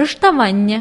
арештування